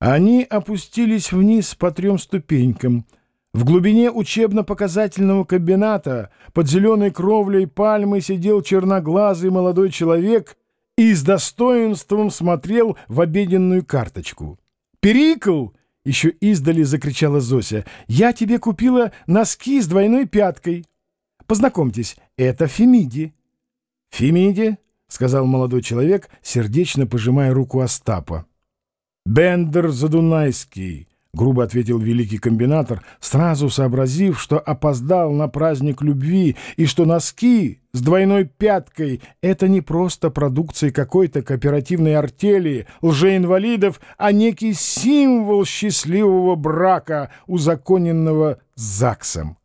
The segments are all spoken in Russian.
Они опустились вниз по трем ступенькам. В глубине учебно-показательного кабината под зеленой кровлей пальмы сидел черноглазый молодой человек и с достоинством смотрел в обеденную карточку. «Перикл!» — еще издали закричала Зося. «Я тебе купила носки с двойной пяткой. Познакомьтесь, это Фемиди». «Фемиди?» — сказал молодой человек, сердечно пожимая руку Остапа. «Бендер Задунайский», — грубо ответил великий комбинатор, сразу сообразив, что опоздал на праздник любви и что носки с двойной пяткой — это не просто продукция какой-то кооперативной артели лжеинвалидов, а некий символ счастливого брака, узаконенного ЗАГСом.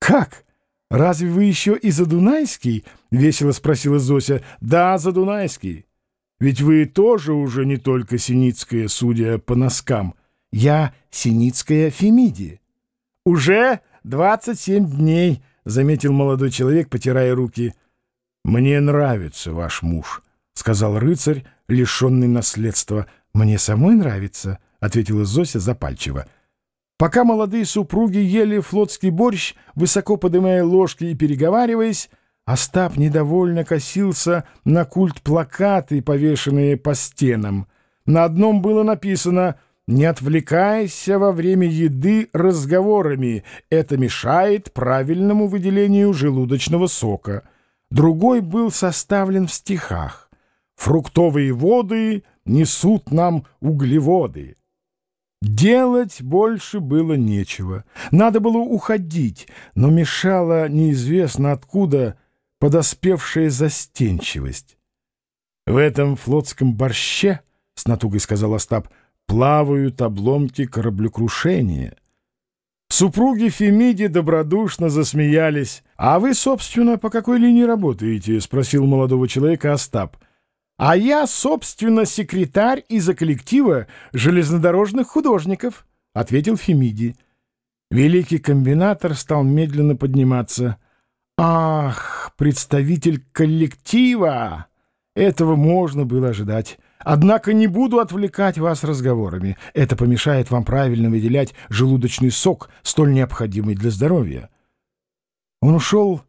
«Как? Разве вы еще и Задунайский?» — весело спросила Зося. «Да, Задунайский». Ведь вы тоже уже не только Синицкая, судя по носкам. Я Синицкая Фемиди. Уже двадцать семь дней, — заметил молодой человек, потирая руки. Мне нравится ваш муж, — сказал рыцарь, лишенный наследства. Мне самой нравится, — ответила Зося запальчиво. Пока молодые супруги ели флотский борщ, высоко поднимая ложки и переговариваясь, Остап недовольно косился на культ-плакаты, повешенные по стенам. На одном было написано «Не отвлекайся во время еды разговорами, это мешает правильному выделению желудочного сока». Другой был составлен в стихах «Фруктовые воды несут нам углеводы». Делать больше было нечего. Надо было уходить, но мешало неизвестно откуда – подоспевшая застенчивость. «В этом флотском борще, — с натугой сказал Остап, — плавают обломки кораблекрушения». Супруги Фемиди добродушно засмеялись. «А вы, собственно, по какой линии работаете?» — спросил молодого человека Остап. «А я, собственно, секретарь из-за коллектива железнодорожных художников», — ответил Фемиди. Великий комбинатор стал медленно подниматься — Ах, представитель коллектива! Этого можно было ожидать. Однако не буду отвлекать вас разговорами. Это помешает вам правильно выделять желудочный сок, столь необходимый для здоровья. Он ушел,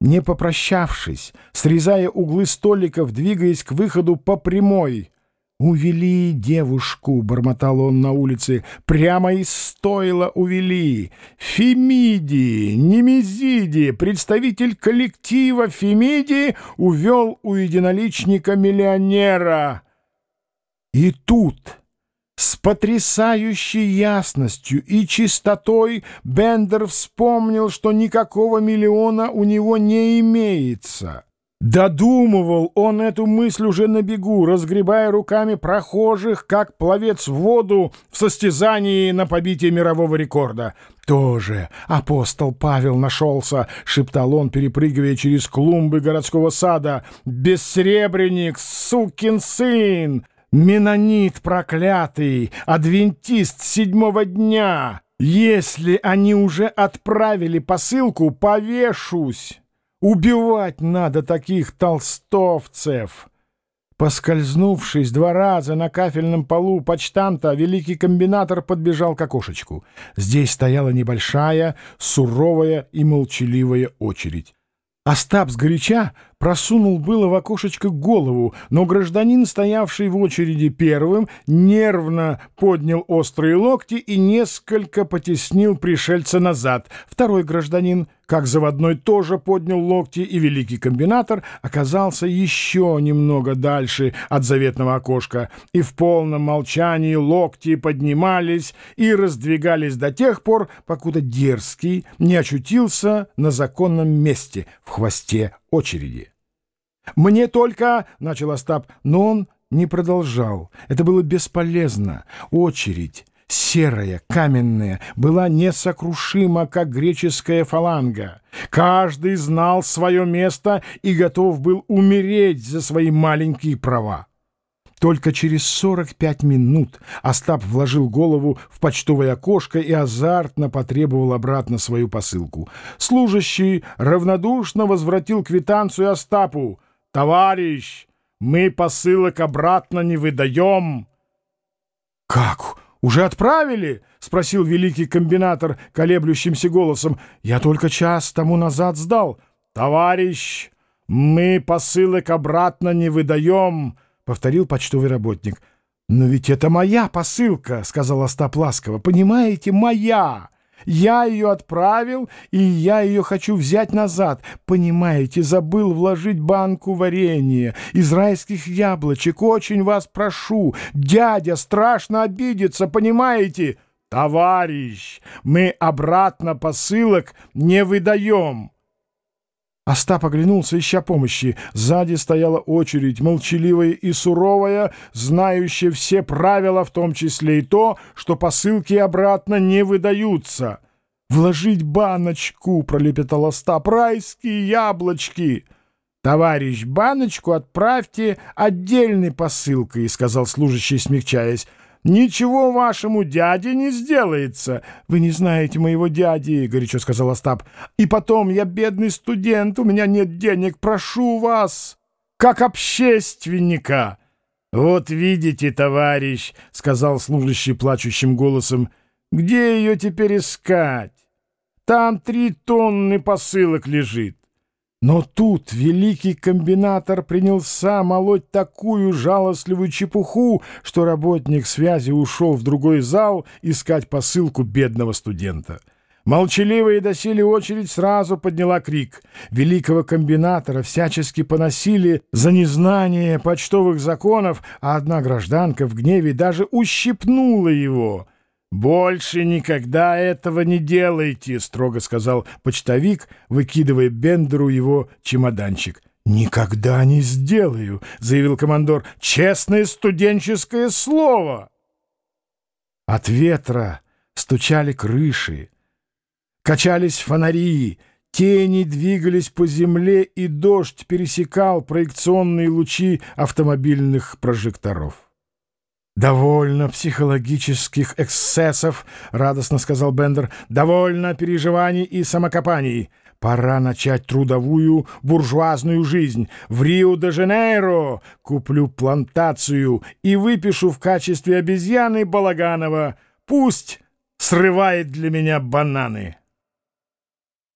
не попрощавшись, срезая углы столиков, двигаясь к выходу по прямой — «Увели девушку», — бормотал он на улице, — «прямо из стойла увели. Фемиди, Немезиди, представитель коллектива Фемиди, увел у единоличника-миллионера». И тут... С потрясающей ясностью и чистотой Бендер вспомнил, что никакого миллиона у него не имеется. Додумывал он эту мысль уже на бегу, разгребая руками прохожих, как пловец в воду в состязании на побитие мирового рекорда. «Тоже апостол Павел нашелся», — шептал он, перепрыгивая через клумбы городского сада. «Бессребренник, сукин сын! Менонит проклятый! Адвентист седьмого дня! Если они уже отправили посылку, повешусь!» Убивать надо таких толстовцев!» Поскользнувшись два раза на кафельном полу почтамта, великий комбинатор подбежал к окошечку. Здесь стояла небольшая, суровая и молчаливая очередь. Остап сгоряча просунул было в окошечко голову, но гражданин, стоявший в очереди первым, нервно поднял острые локти и несколько потеснил пришельца назад. Второй гражданин, как заводной, тоже поднял локти, и великий комбинатор оказался еще немного дальше от заветного окошка, и в полном молчании локти поднимались и раздвигались до тех пор, покуда дерзкий не очутился на законном месте в хвосте очереди. «Мне только...» — начал Остап, но он не продолжал. Это было бесполезно. Очередь, серая, каменная, была несокрушима, как греческая фаланга. Каждый знал свое место и готов был умереть за свои маленькие права. Только через 45 минут Остап вложил голову в почтовое окошко и азартно потребовал обратно свою посылку. Служащий равнодушно возвратил квитанцию Остапу. — Товарищ, мы посылок обратно не выдаем. «Как? Уже отправили?» — спросил великий комбинатор колеблющимся голосом. «Я только час тому назад сдал». «Товарищ, мы посылок обратно не выдаем», — повторил почтовый работник. «Но ведь это моя посылка», — сказал Остап ласково. «Понимаете, моя». Я ее отправил, и я ее хочу взять назад. Понимаете, забыл вложить банку варенья из райских яблочек. Очень вас прошу. Дядя страшно обидится, понимаете? Товарищ, мы обратно посылок не выдаем. Остап оглянулся, ища помощи. Сзади стояла очередь, молчаливая и суровая, знающая все правила, в том числе и то, что посылки обратно не выдаются. «Вложить баночку!» — пролепетал Остап. «Райские яблочки!» «Товарищ, баночку отправьте отдельной посылкой», — сказал служащий, смягчаясь. «Ничего вашему дяде не сделается. Вы не знаете моего дяди», — горячо сказал Остап. «И потом, я бедный студент, у меня нет денег. Прошу вас, как общественника». «Вот видите, товарищ», — сказал служащий плачущим голосом, — «где ее теперь искать? Там три тонны посылок лежит». Но тут великий комбинатор принялся молоть такую жалостливую чепуху, что работник связи ушел в другой зал искать посылку бедного студента. Молчаливая доселе очередь сразу подняла крик. Великого комбинатора всячески поносили за незнание почтовых законов, а одна гражданка в гневе даже ущипнула его — «Больше никогда этого не делайте», — строго сказал почтовик, выкидывая Бендеру его чемоданчик. «Никогда не сделаю», — заявил командор. «Честное студенческое слово». От ветра стучали крыши, качались фонари, тени двигались по земле, и дождь пересекал проекционные лучи автомобильных прожекторов. «Довольно психологических эксцессов», — радостно сказал Бендер. «Довольно переживаний и самокопаний. Пора начать трудовую буржуазную жизнь. В Рио-де-Жанейро куплю плантацию и выпишу в качестве обезьяны Балаганова. Пусть срывает для меня бананы».